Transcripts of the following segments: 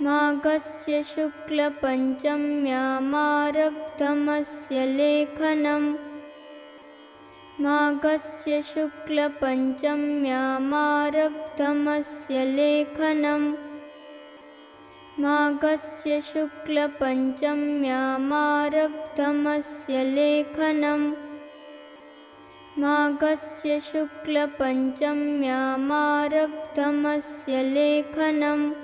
माघस्य शुक्लपञ्चम्यामारब्धमस्य लेखनम्। माघस्य शुक्लपञ्चम्यामारब्धमस्य लेखनम्। माघस्य शुक्लपञ्चम्यामारब्धमस्य लेखनम्। माघस्य शुक्लपञ्चम्यामारब्धमस्य लेखनम्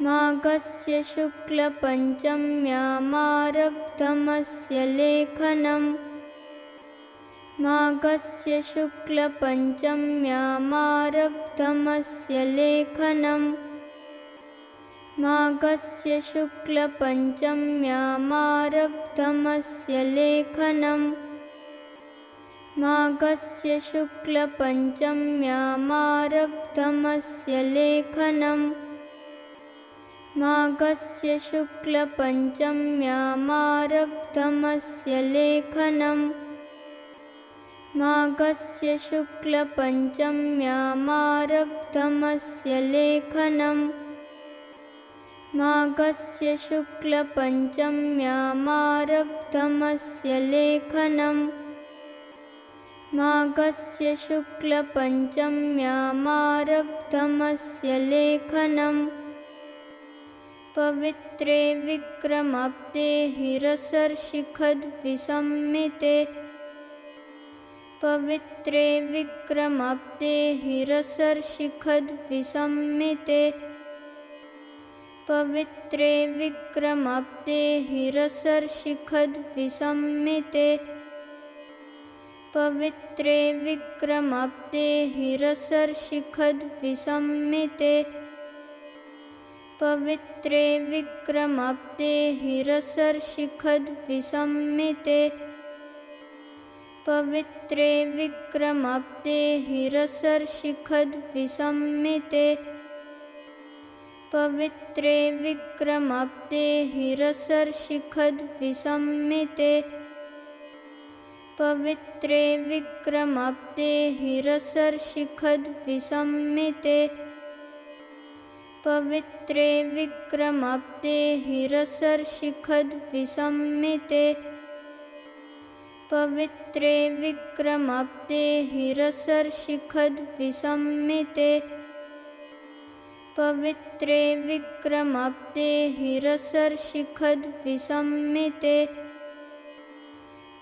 माघस्य शुक्लपञ्चम्यामारब्धमस्य लेखनम्। माघस्य शुक्लपञ्चम्यामारब्धमस्य लेखनम्। माघस्य शुक्लपञ्चम्यामारब्धमस्य लेखनम्। माघस्य शुक्लपञ्चम्यामारब्धमस्य लेखनम् माघस्य शुक्लपञ्चम्यामारब्धमस्य लेखनम्। माघस्य शुक्लपञ्चम्यामारब्धमस्य लेखनम्। माघस्य शुक्लपञ्चम्यामारब्धमस्य लेखनम्। माघस्य शुक्लपञ्चम्यामारब्धमस्य लेखनम् पवित्रे विक्रमाब्दे हिरसर्शिखद्विसंमिते पवित्रे विक्रमाब्दे हिरसर्शिखद्विसंमिते पवित्रे विक्रमाब्दे हिरसर्शिखद्विसंमिते पवित्रे विक्रमाब्दे हिरसर्शिखद्विसंमिते पवित्रे विक्रमाब्दे हिरसर्शिखद्विसंमिते पवित्रे विक्रमाब्दे हिरसर्शिखद्विसंमिते पवित्रे विक्रमाब्दे हिरसर्शिखद्विसंमिते पवित्रे विक्रमाब्दे हिरसर्शिखद्विसंमिते पवित्रे विक्रमाब्दे हिरसर्शिखद्विसंमिते पवित्रे विक्रमाब्दे हिरसर्शिखद्विसंमिते पवित्रे विक्रमाब्दे हिरसर्शिखद्विसंमिते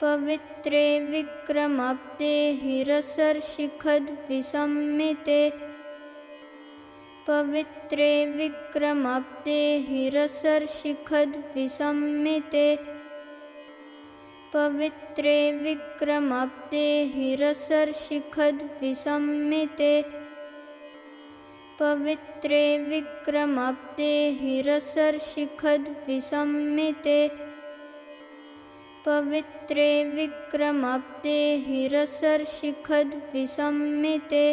पवित्रे विक्रमाब्दे हिरसर्शिखद्विसंमिते पवित्रे विक्रमाब्दे हिरसर्शिखद्विसंमिते पवित्रे विक्रमाब्दे हिरसर्शिखद्विसंमिते पवित्रे विक्रमाब्दे हिरसर्शिखद्विसंमिते पवित्रे विक्रमाब्दे हिरसर्शिखद्विसंमिते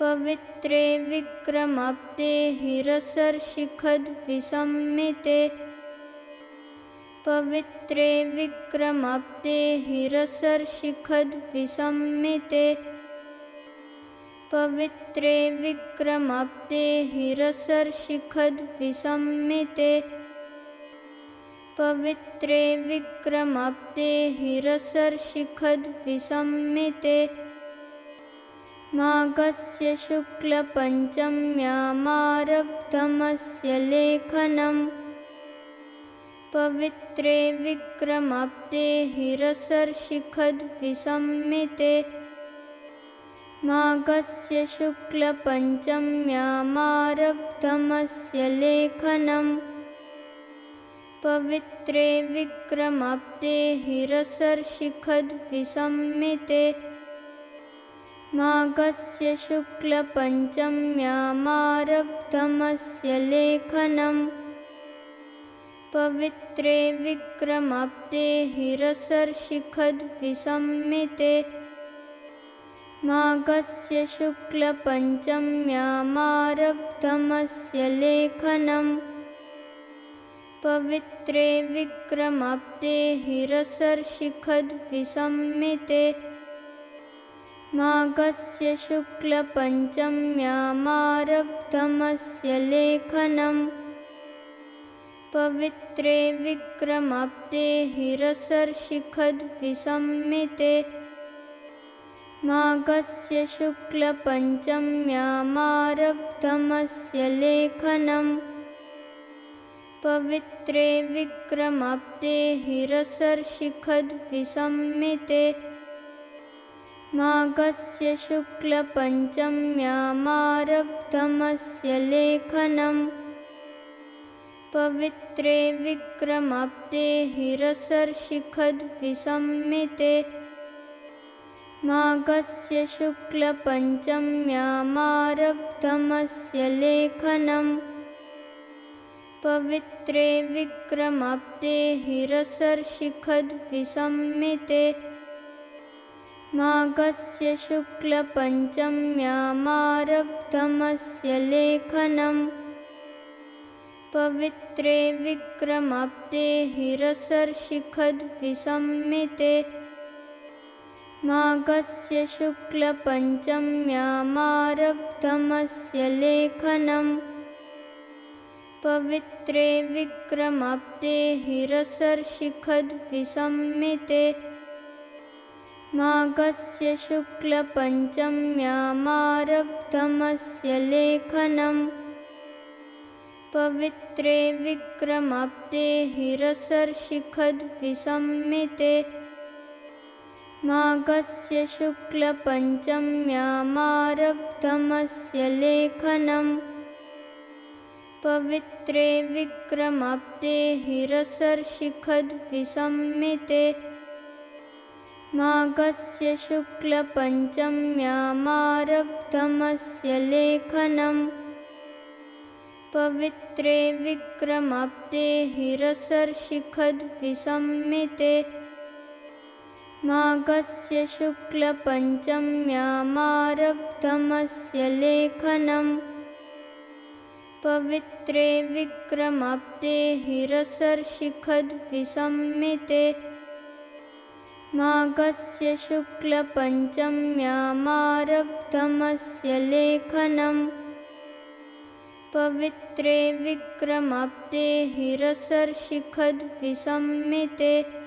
पवित्रे विक्रमाब्दे हिरसर्शिखद्विसंमिते पवित्रे विक्रमाब्दे हिरसर्शिखद्विसंमिते पवित्रे विक्रमाब्दे हिरसर्शिखद्विसंमिते पवित्रे विक्रमाब्दे हिरसर्शिखद्विसंमिते माघस्य शुक्लपञ्चम्यामारब्धमस्य लेखनम्। पवित्रे हिरसर्शिखद्विसंमिते माघस्य शुक्लपञ्चम्यामारब्धमस्य लेखनम्। पवित्रे विक्रमाब्दे हिरसर्शिखद्विसंमिते माघस्य शुक्लपञ्चम्यामारब्धमस्य लेखनम्। पवित्रे विक्रमाब्दे हिरसर्शिखद्विसंमिते माघस्य शुक्लपञ्चम्यामारब्धमस्य लेखनम्। पवित्रे विक्रमाब्दे हिरसर्शिखद्विसंमिते माघस्य शुक्लपञ्चम्यामारब्धमस्य लेखनम्। पवित्रे विक्रमाब्दे हिरसर्शिखद्विसंमिते माघस्य शुक्लपञ्चम्यामारब्धमस्य लेखनम्। पवित्रे विक्रमाब्दे हिरसर्शिखद्विसंमिते माघस्य शुक्लपञ्चम्यामारब्धमस्य लेखनम्। पवित्रे विक्रमाब्दे हिरसर्शिखद्विसंमिते माघस्य शुक्लपञ्चम्यामारब्धमस्य लेखनम्। पवित्रे विक्रमाब्दे हिरसर्शिखद्विसंमिते माघस्य शुक्लपञ्चम्यामारब्धमस्य लेखनम्। पवित्रे विक्रमाब्दे हिरसर्शिखद्विसंमिते माघस्य शुक्लपञ्चम्यामारब्धमस्य लेखनम्। पवित्रे विक्रमाब्दे हिरसर्शिखद्विसंमिते माघस्य शुक्लपञ्चम्यामारब्धमस्य लेखनम्। पवित्रे विक्रमाब्दे हिरसर्शिखद्विसंमिते माघस्य शुक्लपञ्चम्यामारब्धमस्य लेखनम्। पवित्रे विक्रमाब्दे हिरसर्शिखद्विसंमिते माघस्य शुक्लपञ्चम्यामारब्धमस्य लेखनम्। पवित्रे विक्रमाब्दे हिरसर्शिखद्विसंमिते माघस्य शुक्लपञ्चम्यामारब्धमस्य लेखनम्। पवित्रे विक्रमाब्दे हिरसर्शिखद्विसंमिते माघस्य शुक्लपञ्चम्यामारब्धमस्य लेखनम्। पवित्रे विक्रमाब्दे हिरसर्शिखद्विसंमिते